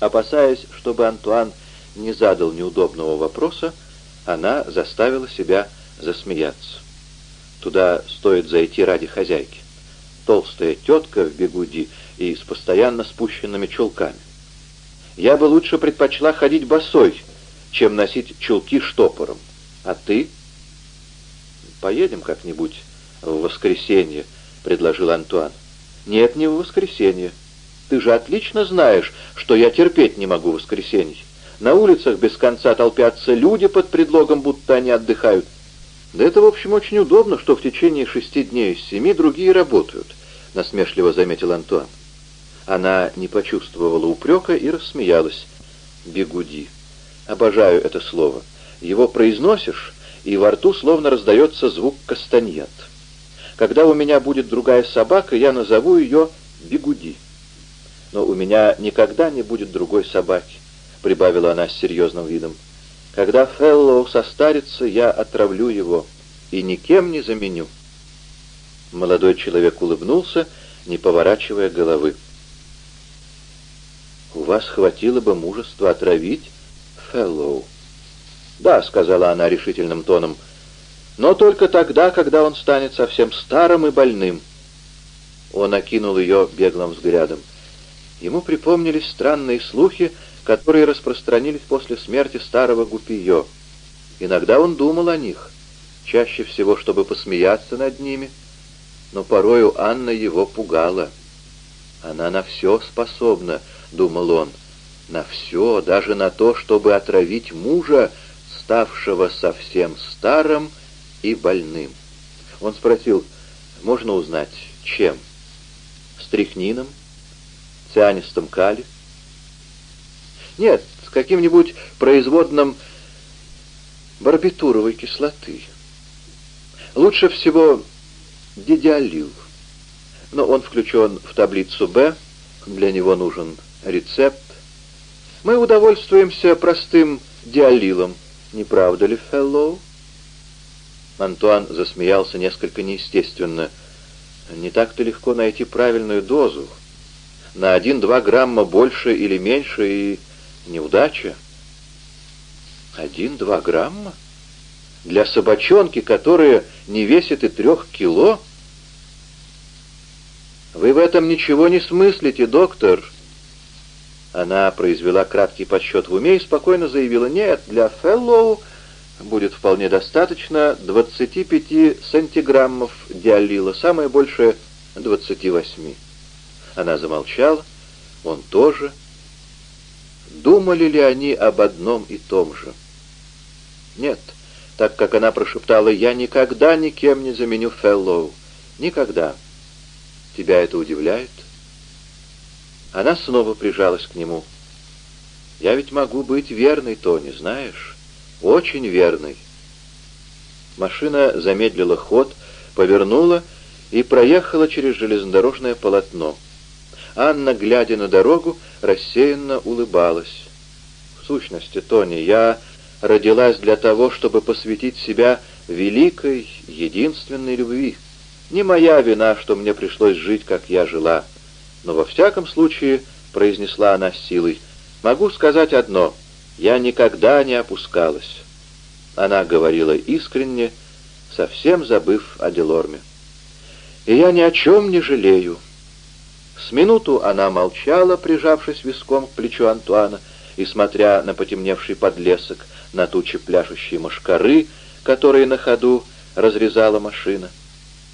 Опасаясь, чтобы Антуан не задал неудобного вопроса, она заставила себя засмеяться. Туда стоит зайти ради хозяйки. Толстая тетка в бегуди и с постоянно спущенными чулками. Я бы лучше предпочла ходить босой, чем носить чулки штопором. А ты? Поедем как-нибудь в воскресенье, предложил Антуан. Нет, не в воскресенье. Ты же отлично знаешь, что я терпеть не могу воскресенье. На улицах без конца толпятся люди под предлогом, будто они отдыхают. Да это, в общем, очень удобно, что в течение шести дней из семи другие работают, насмешливо заметил Антуан. Она не почувствовала упрека и рассмеялась. «Бегуди. Обожаю это слово. Его произносишь, и во рту словно раздается звук кастаньет. Когда у меня будет другая собака, я назову ее Бегуди. Но у меня никогда не будет другой собаки, прибавила она с серьезным видом. Когда Феллоу состарится, я отравлю его и никем не заменю. Молодой человек улыбнулся, не поворачивая головы. «У вас хватило бы мужества отравить Феллоу?» «Да», — сказала она решительным тоном, — «но только тогда, когда он станет совсем старым и больным». Он окинул ее беглым взглядом. Ему припомнились странные слухи, которые распространились после смерти старого Гупиё. Иногда он думал о них, чаще всего, чтобы посмеяться над ними, но порою Анна его пугала. «Она на все способна», — думал он, — «на все, даже на то, чтобы отравить мужа, ставшего совсем старым и больным». Он спросил, «Можно узнать, чем?» «Стрихнином? Цианистом кали?» «Нет, с каким-нибудь производным барбитуровой кислоты. Лучше всего дидиалил, но он включен в таблицу «Б», для него нужен рецепт. Мы удовольствуемся простым диалилом, не правда ли, Феллоу? Антуан засмеялся несколько неестественно. Не так-то легко найти правильную дозу. На один-два грамма больше или меньше и неудача. Один-два грамма? Для собачонки, которая не весит и трех кило? Вы в этом ничего не смыслите, доктор. Она произвела краткий подсчет в уме и спокойно заявила, нет, для Феллоу будет вполне достаточно 25 сантиграммов диалила, самое большее 28. Она замолчала, он тоже. Думали ли они об одном и том же? Нет, так как она прошептала, я никогда никем не заменю Феллоу. Никогда. Тебя это удивляет? Она снова прижалась к нему. «Я ведь могу быть верной, Тони, знаешь? Очень верной». Машина замедлила ход, повернула и проехала через железнодорожное полотно. Анна, глядя на дорогу, рассеянно улыбалась. «В сущности, Тони, я родилась для того, чтобы посвятить себя великой, единственной любви. Не моя вина, что мне пришлось жить, как я жила». Но во всяком случае, — произнесла она с силой, — могу сказать одно — я никогда не опускалась. Она говорила искренне, совсем забыв о Делорме. И я ни о чем не жалею. С минуту она молчала, прижавшись виском к плечу Антуана, и смотря на потемневший подлесок, на тучи пляшущие мошкары, которые на ходу разрезала машина.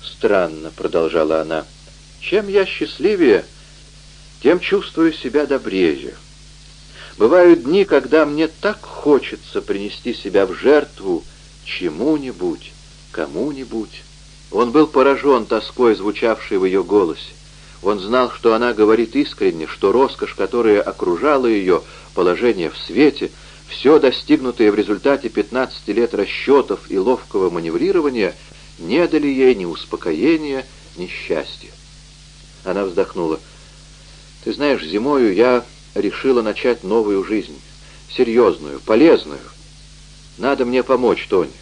«Странно», — продолжала она, — «чем я счастливее, тем чувствую себя добрее. Бывают дни, когда мне так хочется принести себя в жертву чему-нибудь, кому-нибудь. Он был поражен тоской, звучавшей в ее голосе. Он знал, что она говорит искренне, что роскошь, которая окружала ее, положение в свете, все достигнутое в результате 15 лет расчетов и ловкого маневрирования, не дали ей ни успокоения, ни счастья. Она вздохнула. Ты знаешь, зимою я решила начать новую жизнь. Серьезную, полезную. Надо мне помочь, Тони.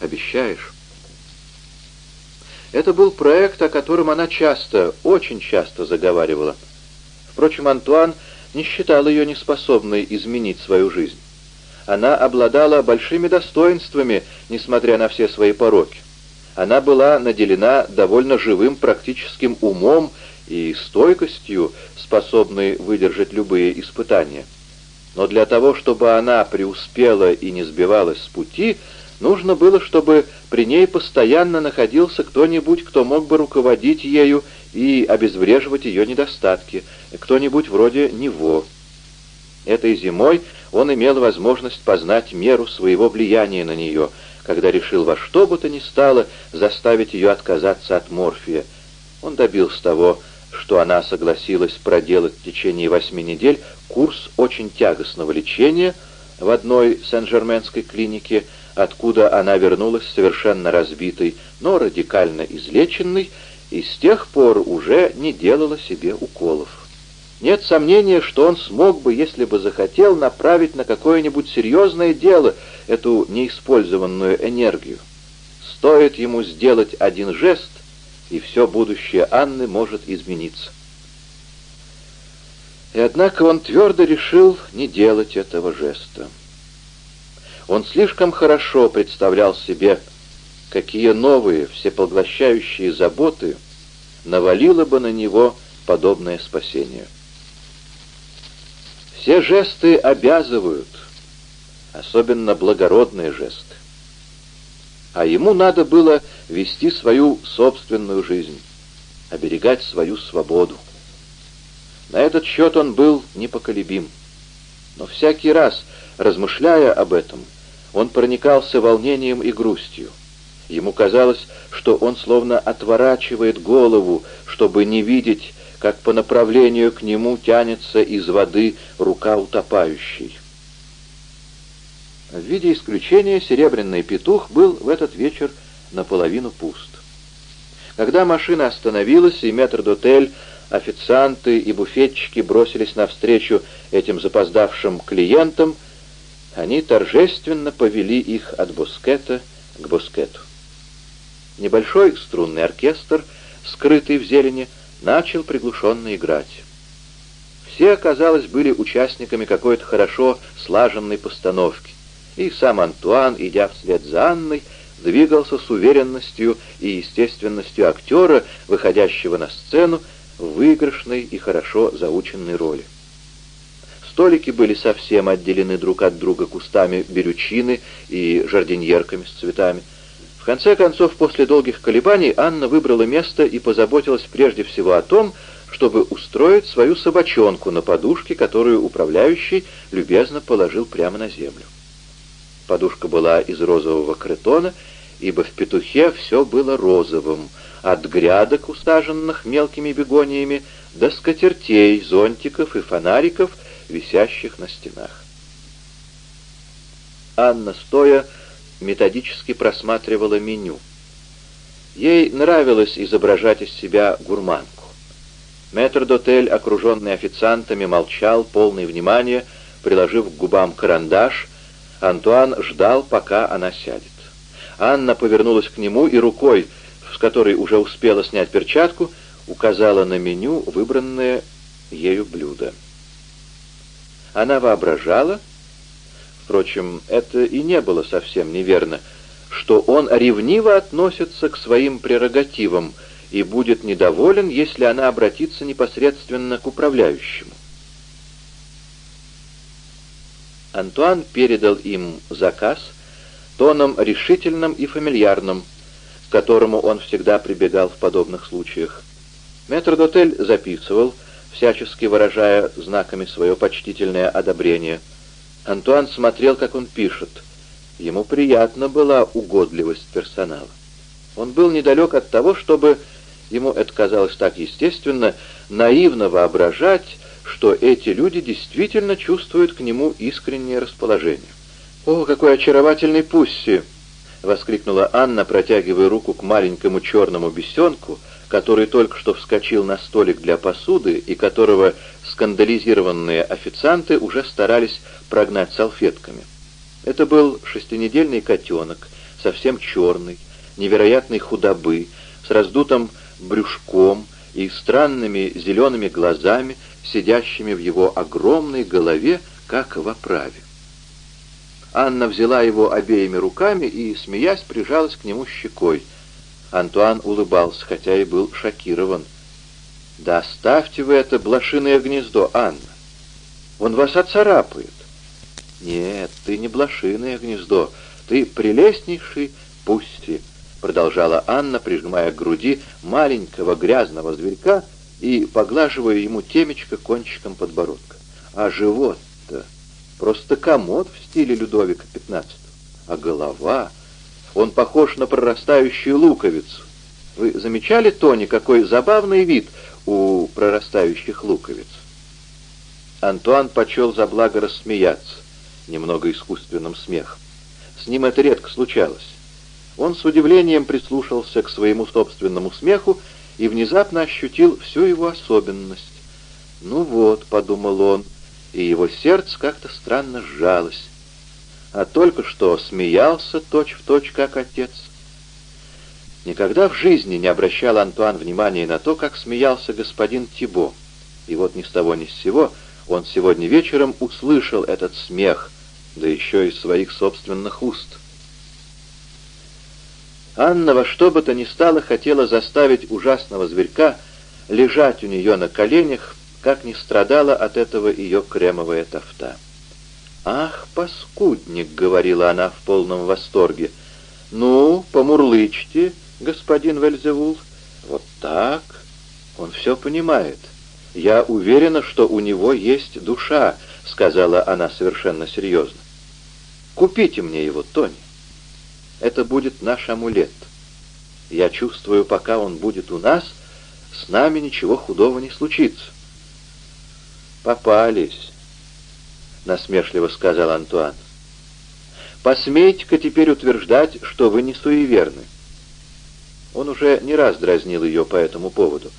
Обещаешь? Это был проект, о котором она часто, очень часто заговаривала. Впрочем, Антуан не считал ее неспособной изменить свою жизнь. Она обладала большими достоинствами, несмотря на все свои пороки. Она была наделена довольно живым практическим умом и стойкостью, способной выдержать любые испытания. Но для того, чтобы она преуспела и не сбивалась с пути, нужно было, чтобы при ней постоянно находился кто-нибудь, кто мог бы руководить ею и обезвреживать ее недостатки, кто-нибудь вроде него. Этой зимой он имел возможность познать меру своего влияния на нее — когда решил во что бы то ни стало заставить ее отказаться от морфия. Он добился того, что она согласилась проделать в течение восьми недель курс очень тягостного лечения в одной Сен-Жерменской клинике, откуда она вернулась совершенно разбитой, но радикально излеченной, и с тех пор уже не делала себе уколов. Нет сомнения, что он смог бы, если бы захотел, направить на какое-нибудь серьезное дело эту неиспользованную энергию. Стоит ему сделать один жест, и все будущее Анны может измениться. И однако он твердо решил не делать этого жеста. Он слишком хорошо представлял себе, какие новые, всепоглощающие заботы навалило бы на него подобное спасение. Все жесты обязывают, особенно благородные жесты. А ему надо было вести свою собственную жизнь, оберегать свою свободу. На этот счет он был непоколебим. Но всякий раз, размышляя об этом, он проникался волнением и грустью. Ему казалось, что он словно отворачивает голову, чтобы не видеть, как по направлению к нему тянется из воды рука утопающей. В виде исключения серебряный петух был в этот вечер наполовину пуст. Когда машина остановилась, и метр-дотель, официанты и буфетчики бросились навстречу этим запоздавшим клиентам, они торжественно повели их от Боскета к Боскету. Небольшой струнный оркестр, скрытый в зелени, начал приглушенно играть. Все, казалось, были участниками какой-то хорошо слаженной постановки и сам Антуан, идя вслед за Анной, двигался с уверенностью и естественностью актера, выходящего на сцену в выигрышной и хорошо заученной роли. Столики были совсем отделены друг от друга кустами берючины и жардиньерками с цветами. В конце концов, после долгих колебаний, Анна выбрала место и позаботилась прежде всего о том, чтобы устроить свою собачонку на подушке, которую управляющий любезно положил прямо на землю. Подушка была из розового кретона, ибо в петухе все было розовым, от грядок, усаженных мелкими бегониями, до скатертей, зонтиков и фонариков, висящих на стенах. Анна, стоя, методически просматривала меню. Ей нравилось изображать из себя гурманку. Метр-дотель, окруженный официантами, молчал, полный внимания, приложив к губам карандаш — Антуан ждал, пока она сядет. Анна повернулась к нему и рукой, с которой уже успела снять перчатку, указала на меню выбранное ею блюдо. Она воображала, впрочем, это и не было совсем неверно, что он ревниво относится к своим прерогативам и будет недоволен, если она обратится непосредственно к управляющему. Антуан передал им заказ тоном решительным и фамильярным, к которому он всегда прибегал в подобных случаях. Метрдотель записывал, всячески выражая знаками свое почтительное одобрение. Антуан смотрел, как он пишет. Ему приятна была угодливость персонала. Он был недалек от того, чтобы, ему это казалось так естественно, наивно воображать, что эти люди действительно чувствуют к нему искреннее расположение. «О, какой очаровательный Пусси!» — воскликнула Анна, протягивая руку к маленькому черному бесенку, который только что вскочил на столик для посуды и которого скандализированные официанты уже старались прогнать салфетками. Это был шестинедельный котенок, совсем черный, невероятной худобы, с раздутым брюшком и странными зелеными глазами, сидящими в его огромной голове, как в оправе. Анна взяла его обеими руками и, смеясь, прижалась к нему щекой. Антуан улыбался, хотя и был шокирован. «Да оставьте вы это блошиное гнездо, Анна. Он вас оцарапает». «Нет, ты не блошиное гнездо, ты прелестнейший пусти», — продолжала Анна, прижимая к груди маленького грязного зверька и поглаживая ему темечко кончиком подбородка. «А живот-то...» Просто комод в стиле Людовика XV. А голова... Он похож на прорастающую луковицу. Вы замечали, Тони, какой забавный вид у прорастающих луковиц? Антуан почел за благо рассмеяться, немного искусственным смехом. С ним это редко случалось. Он с удивлением прислушался к своему собственному смеху и внезапно ощутил всю его особенность. «Ну вот», — подумал он, — и его сердце как-то странно сжалось. А только что смеялся точь-в-точь, точь, как отец. Никогда в жизни не обращал Антуан внимания на то, как смеялся господин Тибо. И вот ни с того ни с сего он сегодня вечером услышал этот смех, да еще из своих собственных уст. Анна во что бы то ни стало хотела заставить ужасного зверька лежать у нее на коленях, как не страдала от этого ее кремовая тофта. «Ах, паскудник!» — говорила она в полном восторге. «Ну, помурлычьте, господин Вельзевул. Вот так. Он все понимает. Я уверена, что у него есть душа», — сказала она совершенно серьезно. «Купите мне его, Тони. Это будет наш амулет. Я чувствую, пока он будет у нас, с нами ничего худого не случится». «Попались», — насмешливо сказал Антуан. «Посмейте-ка теперь утверждать, что вы не суеверны». Он уже не раз дразнил ее по этому поводу.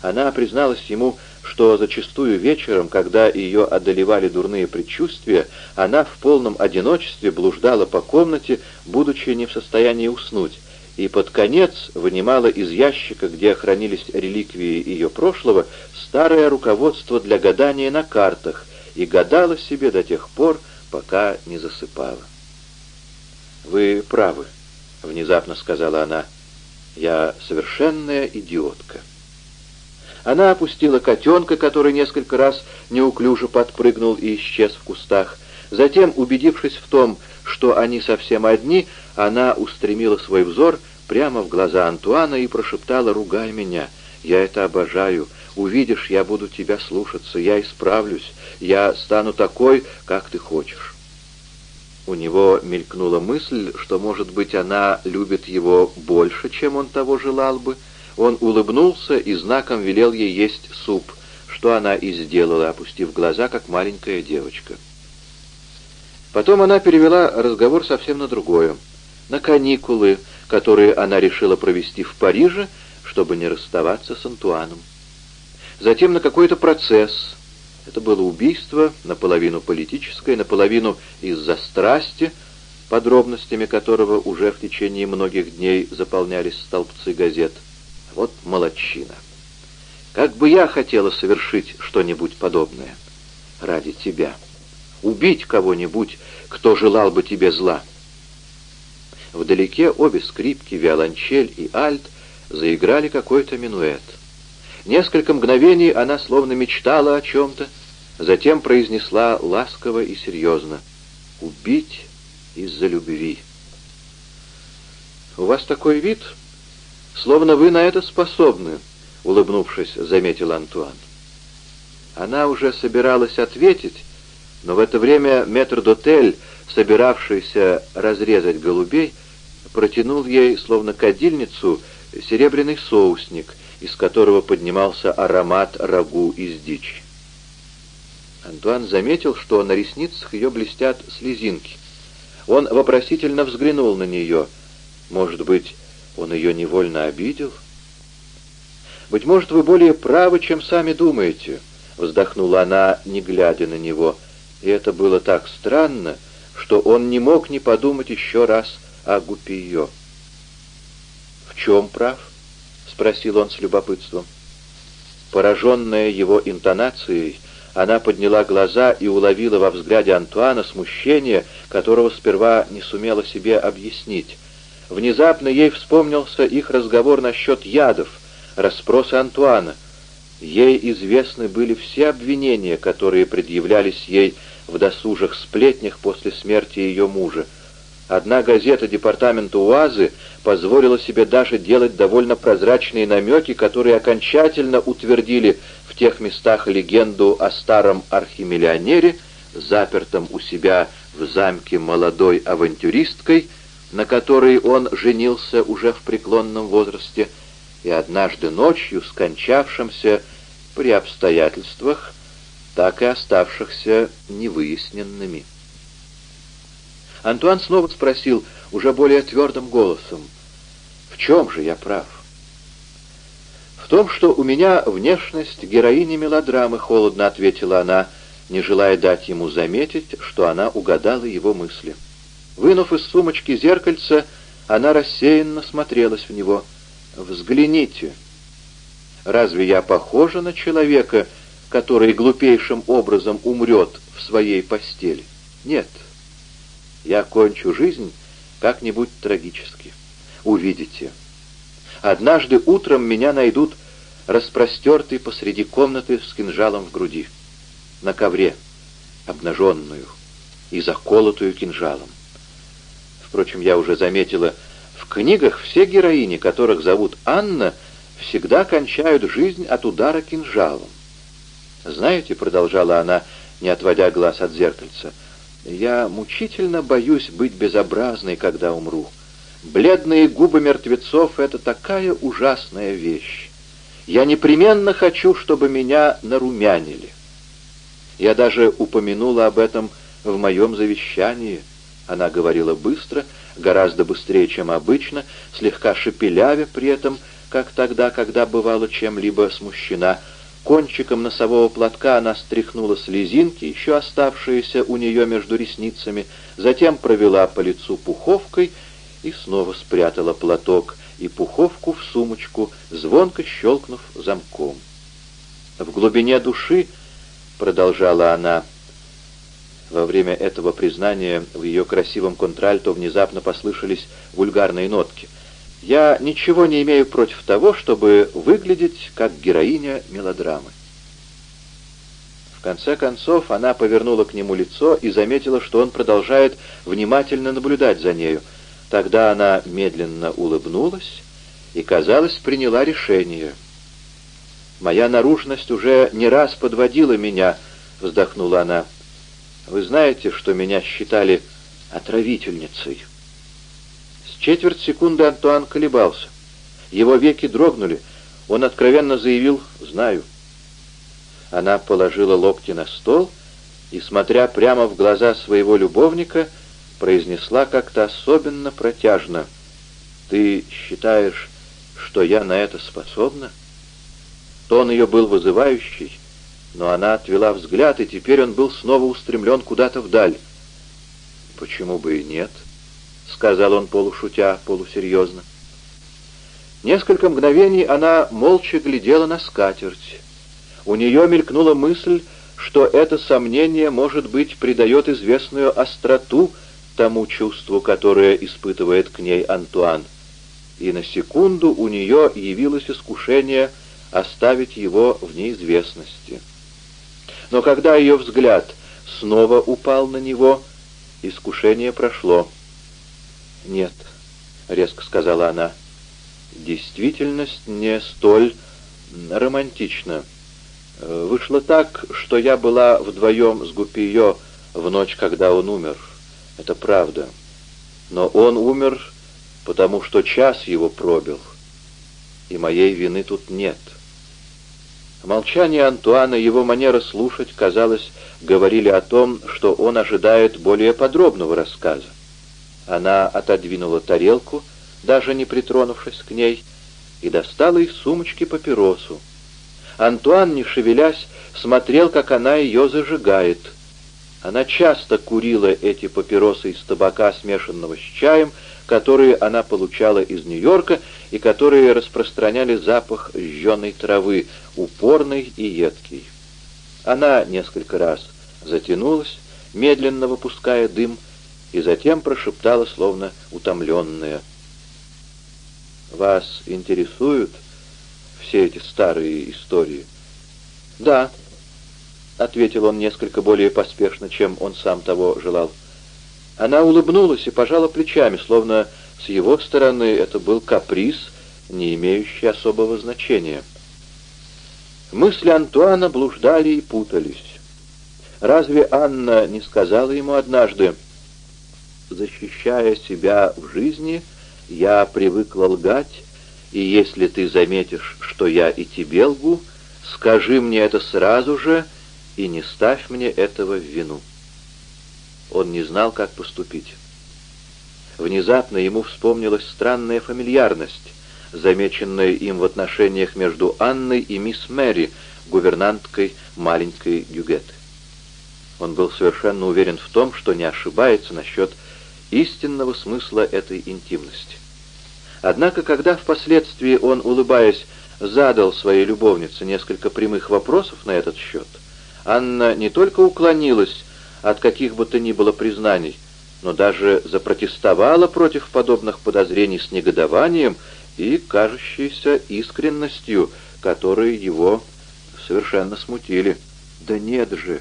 Она призналась ему, что зачастую вечером, когда ее одолевали дурные предчувствия, она в полном одиночестве блуждала по комнате, будучи не в состоянии уснуть, и под конец вынимала из ящика, где хранились реликвии ее прошлого, старое руководство для гадания на картах и гадала себе до тех пор, пока не засыпала. «Вы правы», — внезапно сказала она, — «я совершенная идиотка». Она опустила котенка, который несколько раз неуклюже подпрыгнул и исчез в кустах. Затем, убедившись в том, что они совсем одни, она устремила свой взор прямо в глаза Антуана и прошептала «Ругай меня, я это обожаю, увидишь, я буду тебя слушаться, я исправлюсь, я стану такой, как ты хочешь». У него мелькнула мысль, что, может быть, она любит его больше, чем он того желал бы. Он улыбнулся и знаком велел ей есть суп, что она и сделала, опустив глаза, как маленькая девочка. Потом она перевела разговор совсем на другое. На каникулы, которые она решила провести в Париже, чтобы не расставаться с Антуаном. Затем на какой-то процесс. Это было убийство, наполовину политическое, наполовину из-за страсти, подробностями которого уже в течение многих дней заполнялись столбцы газет. Вот молодчина. Как бы я хотела совершить что-нибудь подобное ради тебя убить кого-нибудь, кто желал бы тебе зла. Вдалеке обе скрипки, виолончель и альт заиграли какой-то минуэт. Несколько мгновений она словно мечтала о чем-то, затем произнесла ласково и серьезно «Убить из-за любви». «У вас такой вид, словно вы на это способны», — улыбнувшись, заметил Антуан. Она уже собиралась ответить, но в это время метр-дотель, собиравшийся разрезать голубей, протянул ей, словно кадильницу, серебряный соусник, из которого поднимался аромат рагу из дичи. Антуан заметил, что на ресницах ее блестят слезинки. Он вопросительно взглянул на нее. Может быть, он ее невольно обидел? «Быть может, вы более правы, чем сами думаете», — вздохнула она, не глядя на него, — и это было так странно, что он не мог не подумать еще раз о Гупиё. «В чем прав?» — спросил он с любопытством. Пораженная его интонацией, она подняла глаза и уловила во взгляде Антуана смущение, которого сперва не сумела себе объяснить. Внезапно ей вспомнился их разговор насчет ядов, расспросы Антуана. Ей известны были все обвинения, которые предъявлялись ей в досужих сплетнях после смерти ее мужа. Одна газета департамента УАЗы позволила себе даже делать довольно прозрачные намеки, которые окончательно утвердили в тех местах легенду о старом архимиллионере, запертом у себя в замке молодой авантюристкой, на которой он женился уже в преклонном возрасте, и однажды ночью скончавшимся при обстоятельствах, так и оставшихся невыясненными. Антуан снова спросил уже более твердым голосом, «В чем же я прав?» «В том, что у меня внешность героини мелодрамы», — холодно ответила она, не желая дать ему заметить, что она угадала его мысли. Вынув из сумочки зеркальце, она рассеянно смотрелась в него. «Взгляните! Разве я похожа на человека, который глупейшим образом умрет в своей постели? Нет». Я кончу жизнь как-нибудь трагически. Увидите. Однажды утром меня найдут распростертый посреди комнаты с кинжалом в груди. На ковре, обнаженную и заколотую кинжалом. Впрочем, я уже заметила, в книгах все героини, которых зовут Анна, всегда кончают жизнь от удара кинжалом. «Знаете», — продолжала она, не отводя глаз от зеркальца, — я мучительно боюсь быть безобразной, когда умру. Бледные губы мертвецов — это такая ужасная вещь. Я непременно хочу, чтобы меня нарумянили. Я даже упомянула об этом в моем завещании. Она говорила быстро, гораздо быстрее, чем обычно, слегка шепелявя при этом, как тогда, когда бывала чем-либо смущена — Кончиком носового платка она стряхнула слезинки, еще оставшиеся у нее между ресницами, затем провела по лицу пуховкой и снова спрятала платок и пуховку в сумочку, звонко щелкнув замком. В глубине души, продолжала она, во время этого признания в ее красивом контральто внезапно послышались вульгарные нотки — я ничего не имею против того, чтобы выглядеть как героиня мелодрамы. В конце концов, она повернула к нему лицо и заметила, что он продолжает внимательно наблюдать за нею. Тогда она медленно улыбнулась и, казалось, приняла решение. «Моя наружность уже не раз подводила меня», — вздохнула она. «Вы знаете, что меня считали отравительницей?» Четверть секунды Антуан колебался. Его веки дрогнули. Он откровенно заявил «Знаю». Она положила локти на стол и, смотря прямо в глаза своего любовника, произнесла как-то особенно протяжно «Ты считаешь, что я на это способна?» Тон ее был вызывающий, но она отвела взгляд, и теперь он был снова устремлен куда-то вдаль. «Почему бы и нет?» — сказал он полушутя, полусерьезно. Несколько мгновений она молча глядела на скатерть. У нее мелькнула мысль, что это сомнение, может быть, придает известную остроту тому чувству, которое испытывает к ней Антуан. И на секунду у нее явилось искушение оставить его в неизвестности. Но когда ее взгляд снова упал на него, искушение прошло. «Нет», — резко сказала она, — «действительность не столь романтична. Вышло так, что я была вдвоем с Гупиё в ночь, когда он умер. Это правда. Но он умер, потому что час его пробил, и моей вины тут нет». Молчание Антуана, его манера слушать, казалось, говорили о том, что он ожидает более подробного рассказа. Она отодвинула тарелку, даже не притронувшись к ней, и достала из сумочки папиросу. Антуан, не шевелясь, смотрел, как она ее зажигает. Она часто курила эти папиросы из табака, смешанного с чаем, которые она получала из Нью-Йорка и которые распространяли запах жженой травы, упорный и едкий. Она несколько раз затянулась, медленно выпуская дым, и затем прошептала, словно утомленная. «Вас интересуют все эти старые истории?» «Да», — ответил он несколько более поспешно, чем он сам того желал. Она улыбнулась и пожала плечами, словно с его стороны это был каприз, не имеющий особого значения. Мысли Антуана блуждали и путались. Разве Анна не сказала ему однажды, «Защищая себя в жизни, я привыкла лгать, и если ты заметишь, что я и тебе лгу, скажи мне это сразу же и не ставь мне этого в вину». Он не знал, как поступить. Внезапно ему вспомнилась странная фамильярность, замеченная им в отношениях между Анной и мисс Мэри, гувернанткой маленькой Дюгеты. Он был совершенно уверен в том, что не ошибается насчет истинного смысла этой интимности. Однако, когда впоследствии он, улыбаясь, задал своей любовнице несколько прямых вопросов на этот счет, Анна не только уклонилась от каких бы то ни было признаний, но даже запротестовала против подобных подозрений с негодованием и кажущейся искренностью, которые его совершенно смутили. «Да нет же!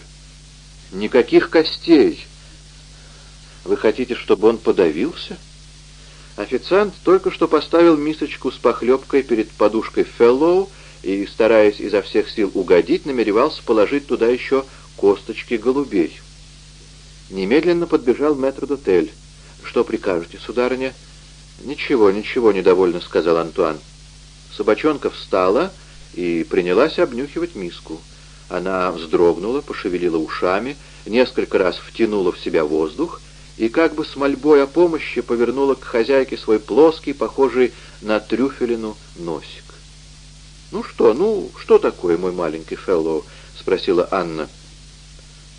Никаких костей! Вы хотите, чтобы он подавился?» Официант только что поставил мисочку с похлебкой перед подушкой Феллоу и, стараясь изо всех сил угодить, намеревался положить туда еще косточки голубей. Немедленно подбежал мэтр-дотель. «Что прикажете, сударыня?» «Ничего, ничего», — недовольно сказал Антуан. Собачонка встала и принялась обнюхивать миску. Она вздрогнула, пошевелила ушами, несколько раз втянула в себя воздух и как бы с мольбой о помощи повернула к хозяйке свой плоский, похожий на трюфелину, носик. «Ну что, ну, что такое, мой маленький Феллоу?» — спросила Анна.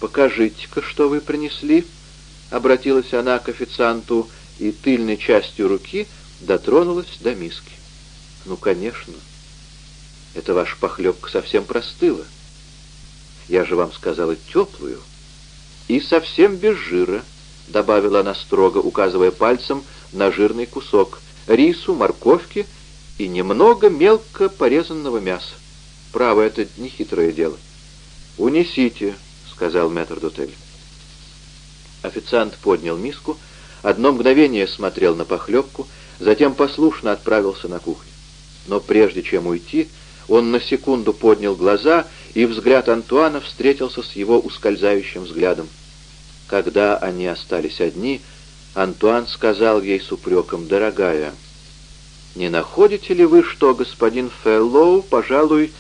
«Покажите-ка, что вы принесли», — обратилась она к официанту и тыльной частью руки дотронулась до миски. «Ну, конечно. Это ваша похлебка совсем простыла. Я же вам сказала теплую. И совсем без жира», — добавила она строго, указывая пальцем на жирный кусок, рису, морковки и немного мелко порезанного мяса. Право, это нехитрое дело. «Унесите», сказал мэтр-дотель. Официант поднял миску, одно мгновение смотрел на похлебку, затем послушно отправился на кухню. Но прежде чем уйти, он на секунду поднял глаза, и взгляд Антуана встретился с его ускользающим взглядом. Когда они остались одни, Антуан сказал ей с упреком, «Дорогая, не находите ли вы, что господин Феллоу, пожалуй,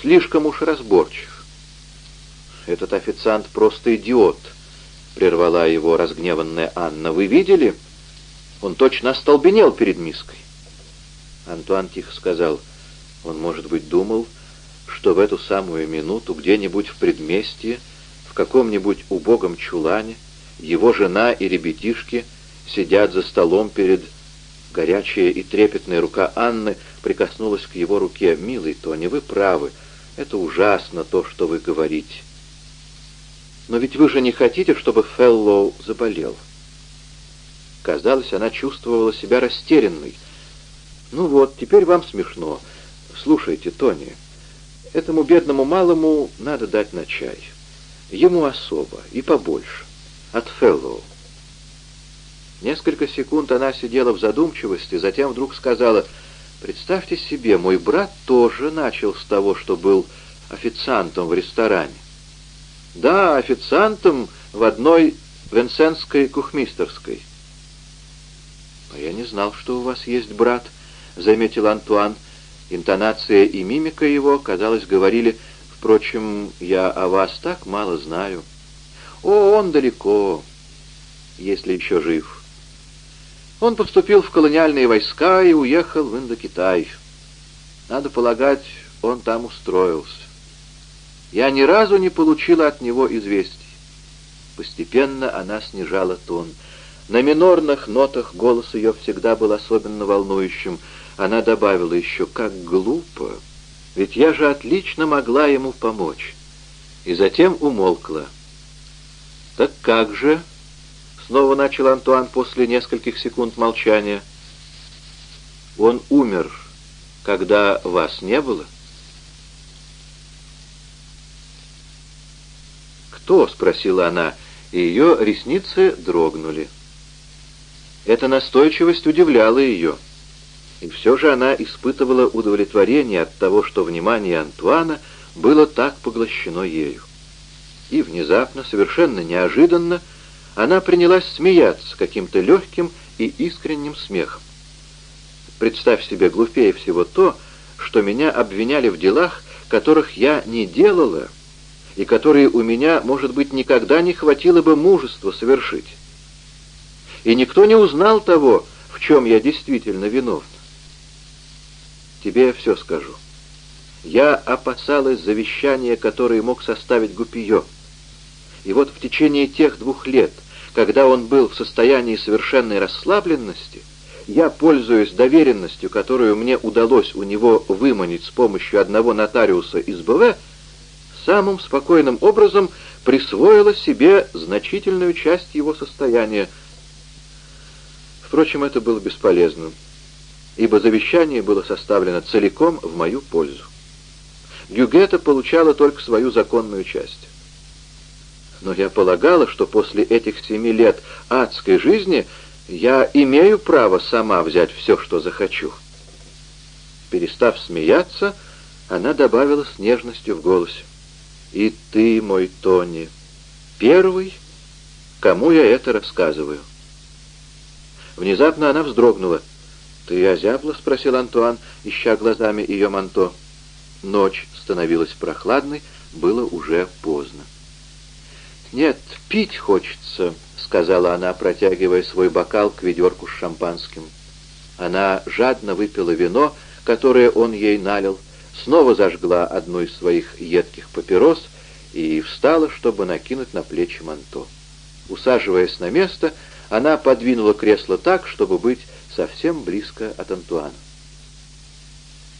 слишком уж разборчив? этот официант просто идиот», — прервала его разгневанная Анна. «Вы видели? Он точно остолбенел перед миской». Антуан тихо сказал, он, может быть, думал, что в эту самую минуту где-нибудь в предместье, каком-нибудь убогом чулане, его жена и ребятишки сидят за столом перед... Горячая и трепетная рука Анны прикоснулась к его руке. «Милый Тони, вы правы. Это ужасно, то, что вы говорите. Но ведь вы же не хотите, чтобы Феллоу заболел. Казалось, она чувствовала себя растерянной. Ну вот, теперь вам смешно. Слушайте, Тони, этому бедному малому надо дать на чай. Ему особо и побольше. От Феллоу. Несколько секунд она сидела в задумчивости, затем вдруг сказала, «Представьте себе, мой брат тоже начал с того, что был официантом в ресторане. Да, официантом в одной венсенской кухмистерской. «А я не знал, что у вас есть брат», — заметил Антуан. Интонация и мимика его, казалось, говорили, «Впрочем, я о вас так мало знаю». «О, он далеко, если еще жив». Он поступил в колониальные войска и уехал в Индокитай. Надо полагать, он там устроился. Я ни разу не получила от него известий. Постепенно она снижала тон. На минорных нотах голос ее всегда был особенно волнующим. Она добавила еще «как глупо, ведь я же отлично могла ему помочь». И затем умолкла. «Так как же?» — снова начал Антуан после нескольких секунд молчания. «Он умер, когда вас не было?» «Кто?» — спросила она, и ее ресницы дрогнули. Эта настойчивость удивляла ее, и все же она испытывала удовлетворение от того, что внимание Антуана было так поглощено ею. И внезапно, совершенно неожиданно, она принялась смеяться каким-то легким и искренним смехом. Представь себе глупее всего то, что меня обвиняли в делах, которых я не делала, и которые у меня, может быть, никогда не хватило бы мужества совершить. И никто не узнал того, в чем я действительно виновна. Тебе все скажу. Я опасалась завещания, которое мог составить Гупиё. И вот в течение тех двух лет, когда он был в состоянии совершенной расслабленности, я, пользуясь доверенностью, которую мне удалось у него выманить с помощью одного нотариуса из БВ, самым спокойным образом присвоила себе значительную часть его состояния. Впрочем, это было бесполезно, ибо завещание было составлено целиком в мою пользу. Гюгета получала только свою законную часть. Но я полагала, что после этих семи лет адской жизни я имею право сама взять все, что захочу. Перестав смеяться, она добавила с нежностью в голосе. И ты, мой Тони, первый, кому я это рассказываю. Внезапно она вздрогнула. «Ты озябла?» — спросил Антуан, ища глазами ее манто. Ночь становилась прохладной, было уже поздно. «Нет, пить хочется», — сказала она, протягивая свой бокал к ведерку с шампанским. Она жадно выпила вино, которое он ей налил, снова зажгла одну из своих едких папирос и встала, чтобы накинуть на плечи манто. Усаживаясь на место, она подвинула кресло так, чтобы быть совсем близко от Антуана.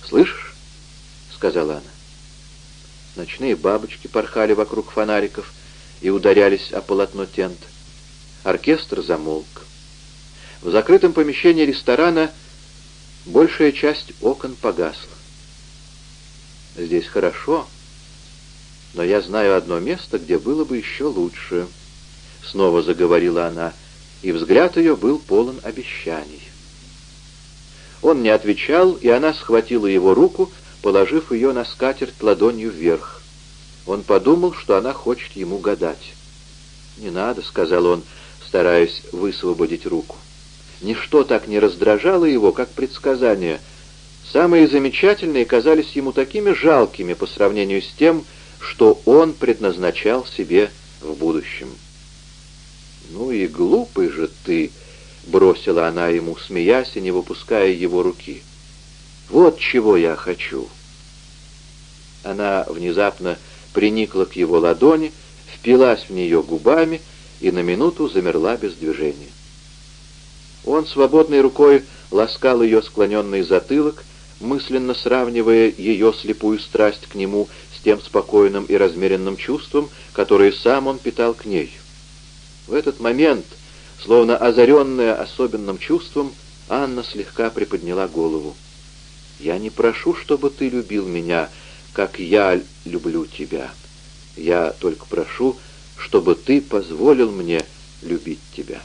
«Слышишь?» — сказала она. Ночные бабочки порхали вокруг фонариков и ударялись о полотно тента. Оркестр замолк. В закрытом помещении ресторана большая часть окон погасла. Здесь хорошо, но я знаю одно место, где было бы еще лучше. Снова заговорила она, и взгляд ее был полон обещаний. Он не отвечал, и она схватила его руку, положив ее на скатерть ладонью вверх. Он подумал, что она хочет ему гадать. «Не надо», — сказал он, стараясь высвободить руку. Ничто так не раздражало его, как предсказание — Самые замечательные казались ему такими жалкими по сравнению с тем, что он предназначал себе в будущем. «Ну и глупый же ты!» — бросила она ему, смеясь и не выпуская его руки. «Вот чего я хочу!» Она внезапно приникла к его ладони, впилась в нее губами и на минуту замерла без движения. Он свободной рукой ласкал ее склоненный затылок, мысленно сравнивая ее слепую страсть к нему с тем спокойным и размеренным чувством, которое сам он питал к ней. В этот момент, словно озаренная особенным чувством, Анна слегка приподняла голову. «Я не прошу, чтобы ты любил меня, как я люблю тебя. Я только прошу, чтобы ты позволил мне любить тебя».